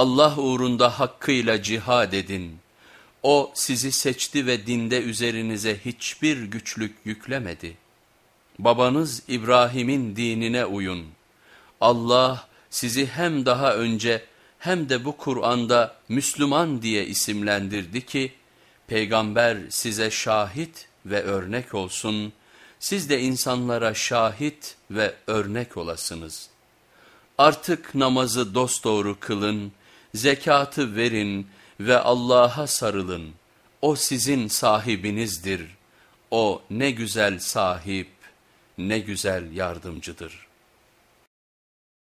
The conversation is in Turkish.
Allah uğrunda hakkıyla cihad edin. O sizi seçti ve dinde üzerinize hiçbir güçlük yüklemedi. Babanız İbrahim'in dinine uyun. Allah sizi hem daha önce hem de bu Kur'an'da Müslüman diye isimlendirdi ki, peygamber size şahit ve örnek olsun, siz de insanlara şahit ve örnek olasınız. Artık namazı dosdoğru kılın, zekatı verin ve Allah'a sarılın. O sizin sahibinizdir. O ne güzel sahip, ne güzel yardımcıdır.''